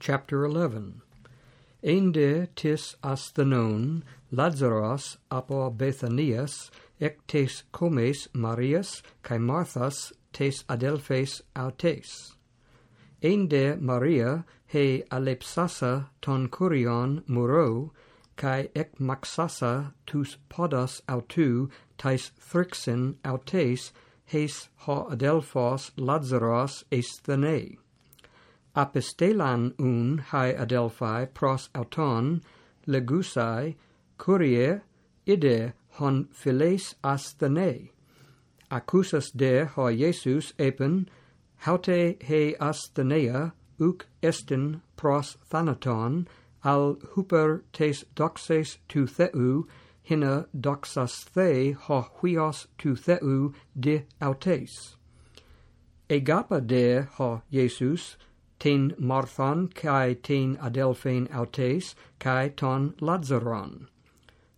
chapter 11. Ende tis asthenon Lazaros apo Bethanias ec tes comes Marias cae Marthas tes adelphes autes. Ende Maria he alepsasa ton curion muro, cae ec maxasa tus podas autu tais thrixin autes hes ho adelphos Lazaros esthenae apistelan un hai adelphi pros auton legusai curie ide hon philes asthene accusas de ho Jesus epen haute he asthenea uk estin pros thanaton al huper tes doxes tu theu hina doxas the ho huios tu theu de autes. Egapa de ho Jesus ten Marthon, kai ten Adelphain autes, kai ton Lazaron.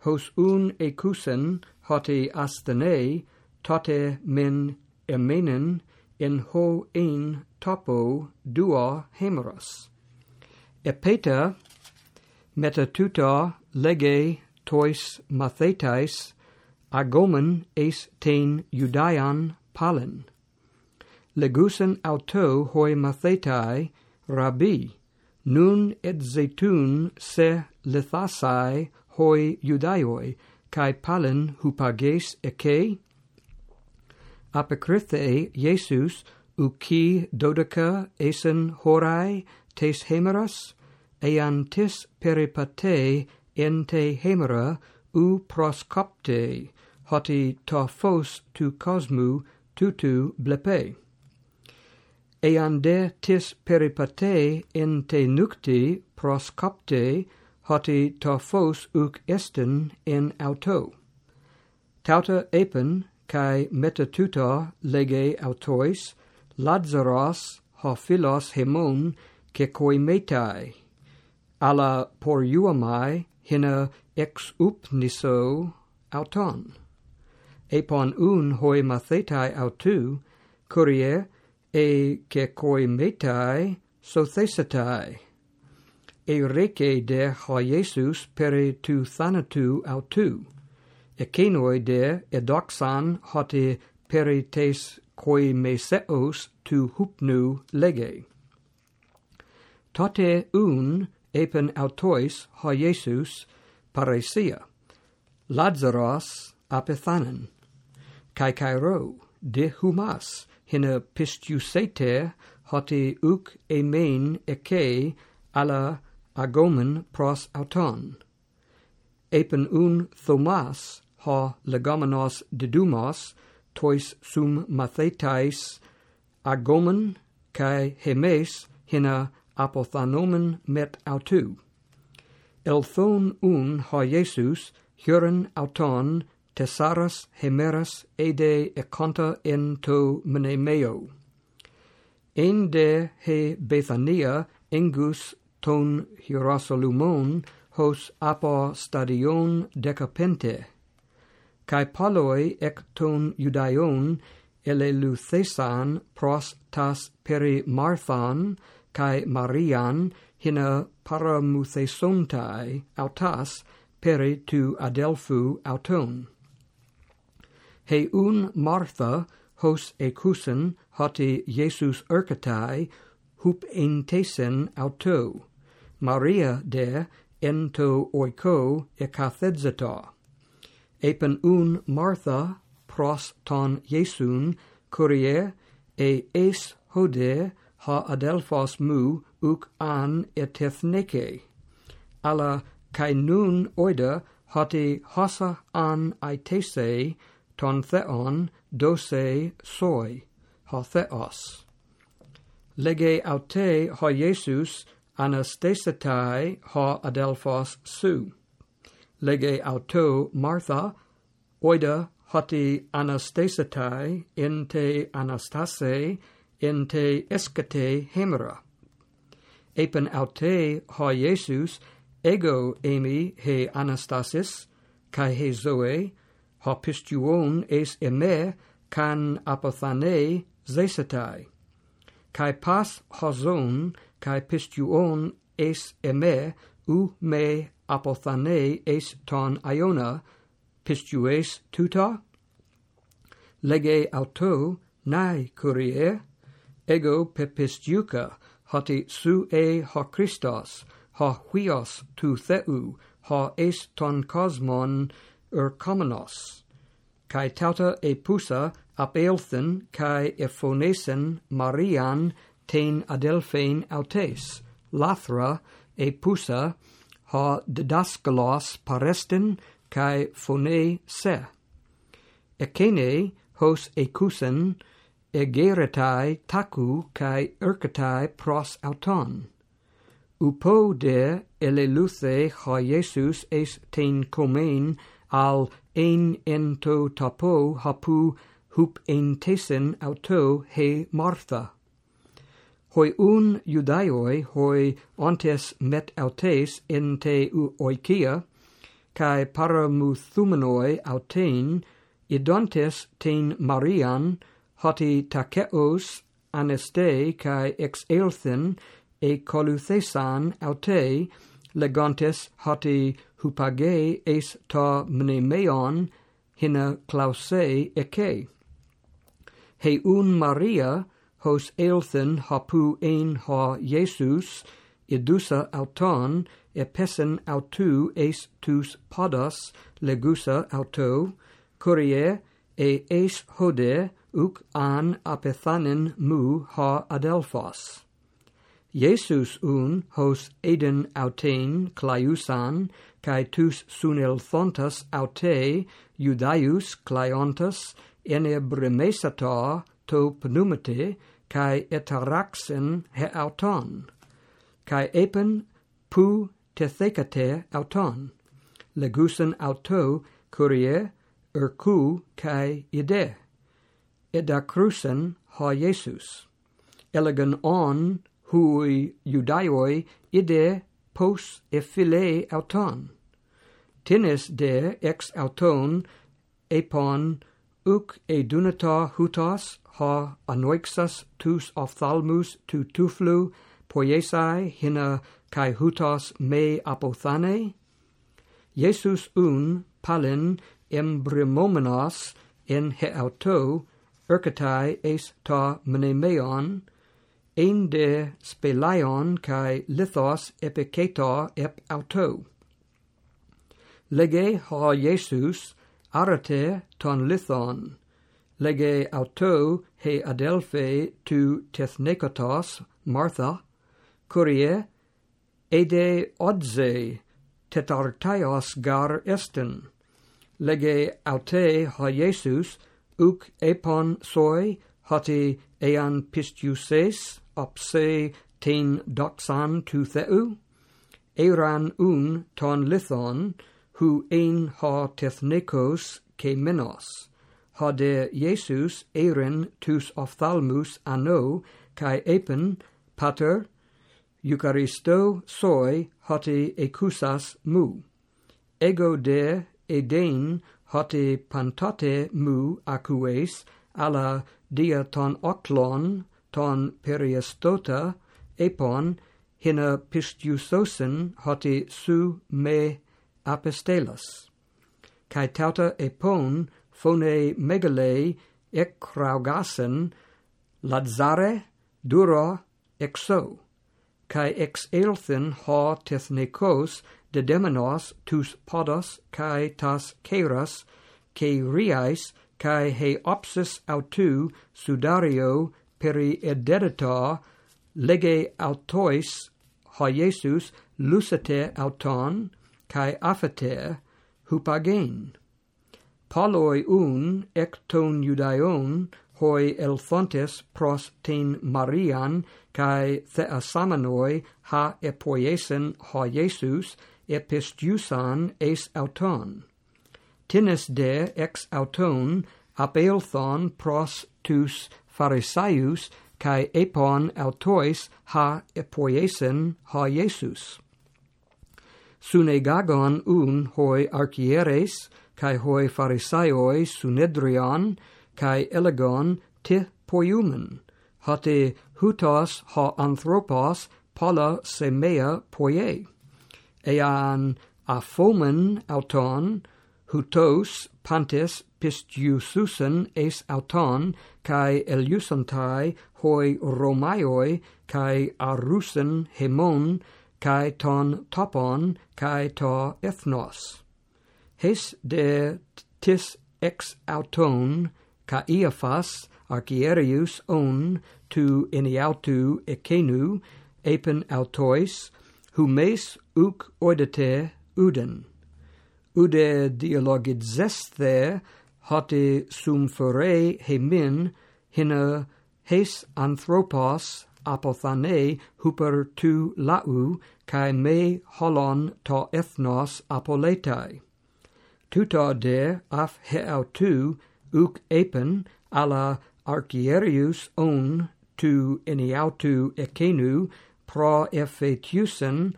Hos un ecusen hoti asthene, tote men emenen, in ho ein topo duo hemeros Epeta metatuta lege tois mathetais agomen eis ten Judaian palen legusen auto hoi mathetai rabbi, nun et zetun se lethasai hoi judaioi, kai palen hupages eke? Apocrythae jesus uki dodeca esen horai tes hemeras, ean tis peripate ente hemera u proscopte, hoti tophos tu cosmu tutu blepe eande tis peripatei te nucti proscopte hoti tophos uc estin in auto. Tauta epen, cae metatuta lege autois, Lazaros hophilos hemon cecoimetai, alla poriuamai hina ex upniso auton. Epon un hoi mathetai autu, curie e che coi metai sothesetai. e rece de ha Iesus peri tu thanatu autu e kenoi de edoxan hote peri tes coi meseos tu hupnu lege. Tote un epen autois ha Iesus paresia. Lazaros apethanen, kai kairo, de humas hina pistiusete hoti uk main eke ala agomen pros auton. Epen un thomas ha legomenos didumos tois sum mathetais agomen kai hemes hina apothanomen met autu. Elthon un ha jesus huren auton tesaras Hemeras ede econta en to mnemeo. En de he Bethania engus ton Hierosolumon hos apo stadion decapente, Kai paloi ec ton Judaion eleuthesan pros tas peri Marthan kai Marian hina paramuthesontai autas peri tu Adelphu auton he un Martha hos ecusen hoti Jesus ercatai hup entesen auto. Maria de ento oiko ecathedzata. Epen un Martha pros ton Jesun curie e es hode ha adelphos mu uk an ethethneke. Alla kai nun oida hoti hosa an aitese ton theon dose soi ho theos. Lege aute ho Jesus anastasetai ho adelphos su. Lege auto Martha oida hoti anastasetai in te anastase in te escate hemera. Epen aute ho Jesus ego emi he anastasis kai he zoe hopistuon es eme can apothane zesetai kai pas hoson kai pistuon es eme u me apothane es ton iona pistues tuta? Lege auto nai curie ego pepistuca hoti su e ho christos ha huios tu theu ha es ton cosmon Urcomenos, cae tauta epusa ap eilthen cae ephonesen Marian ten adelphein autes, lathra epusa ha didaskalos parestin cae phone se. Ecene hos ecusen egeretai taku cae erkatai pros auton. Upo de eleluthe ha Iesus es ten comen al ein ento tapo hapu hup ein tesen auto he Martha. Hoi un judaioi hoi ontes met autes in te u oikia, cae paramuthumenoi autein, idontes ten Marian, hoti takeos aneste cae ex elthen e coluthesan autei, legantes hoti hupage eis ta mnemeon hina clause eke. Heun Maria hos elthen hapu ein ha Jesus idusa auton epesen autu eis tus podas legusa auto curie e eis hode uk an apethanen mu ha adelphos. Iesus un hos eden autein claiusan, cae tus sunelthontas aute judaius claiontas ene bremesata to pneumate, cae etaraxen he auton, cae epen pu tethecate auton, legusen auto curie, ercu cae ide, edacrusen ha Iesus, elegan on hui judaioi ide pos e phile auton. Tines de ex auton epon uc e dunata hutas ha anoixas tus ophthalmus tu tuflu poiesai hina kai hutas me apothane? Iesus un palin embrimomenas en heauto ercatai eis ta mnemeon, ein de spelaion kai lithos epiketo ep auto lege ha jesus arate ton lithon. Lege auto he adelphe tu tethnekotos martha. Kurie ede odze tetartaios gar esten. Lege aute ha jesus uc epon soi hoti ean pistiuses opse ten doxan tu theu, eran un ton lithon, hu ein ha technikos ke menos, ha de Jesus eren tus ophthalmus ano, kai epen, pater, Eucharisto soi hoti ecusas mu. Ego de edein hoti pantate mu acues ala dia ton oclon ton periestota epon hina pistiusosen hoti su me apestelas. Kai tauta epon phone megale ecraugasen lazare duro exo kai ex elthen ha technikos de demonos tus podos kai tas keras kai riais kai he opsis autu sudario peri ederita lege autois hoiesus lucete auton kai afete hupagen paloi un ecton judaion hoi elfontes pros ten marian kai theasamanoi ha epoiesen hoiesus epistiusan eis auton. Tines de ex auton apelthon pros tus Pharisaius kai epon autois ha epoiesen ha Iesus. Sunegagon un hoi archieres kai hoi Pharisaioi sunedrion kai elegon te poiumen hate hutos ha anthropos pala semea poie ean aphomen auton hutos pantes pistiususen es auton kai eliusantai hoi romaioi kai arusen hemon kai ton topon kai to ethnos. Hes de tis ex auton Caiaphas archierius on tu iniautu ecenu apen autois humes uc oidete uden. Ude dialogizesthe hote sum fore hemin hina hes anthropos apothane huper tu lau kai me holon to ethnos apoletai. Tuta de af heautu uk apen ala archierius on tu eniautu ekenu pro effetiusen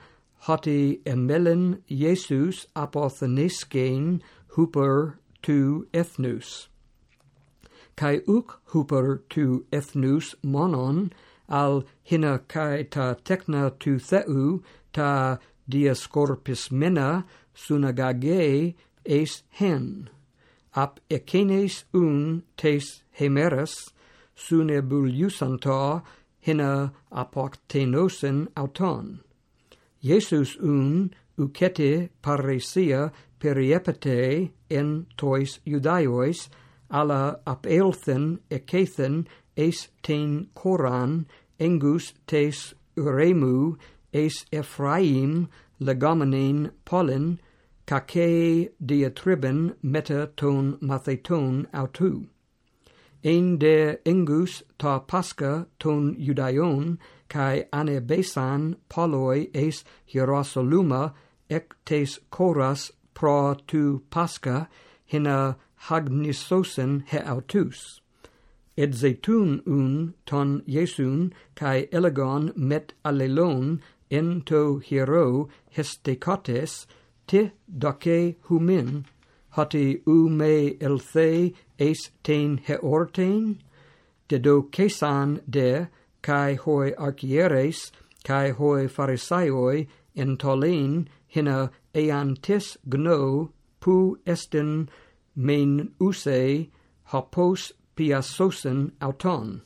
hoti emelen Jesus apotheneskein huper tu ethnus kai uk huper tu ethnus monon al hina kai ta techna tu theu ta diascorpis mena sunagage eis hen ap ekenes un tes hemeres sunebuliusanta hina apoctenosen auton. Jesus un ucete paresia periepete en tois judaiois alla apelthen ecethen es ten coran engus tes uremu es ephraim legomenein pollen kake diatriben meta ton matheton autou ein de engus ta pasca ton judaion kai ane besan poloi es hierosoluma ec tes coras pro tu pasca hina hagnisosen he autus. Et zetun un ton Iesun kai elegon met alelon en to hiero hestecotes te doce humin hoti u me elthe eis ten heorten dedo cesan de kai hoi archieres kai hoi pharisaioi en tolein hina ean tis gno pu estin men use hopos piasosen auton.